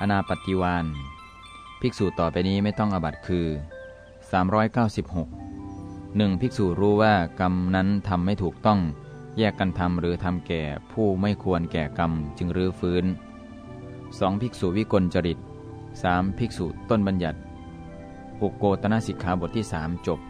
อนาปฏิวานภิกษุต่อไปนี้ไม่ต้องอบัตคือ 396 1. ภิกษุรู้ว่ากรรมนั้นทำไม่ถูกต้อง แยกกันทำหรือทำแก่ผู้ไม่ควรแก่กรรมจึงรื้อฟื้น 2. ภิกษุวิกลจริต 3. ภิกษุต้นบัญญัติ อุโกตนสิกขาบทที่ 3 จบ